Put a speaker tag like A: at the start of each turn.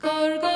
A: Gorgo.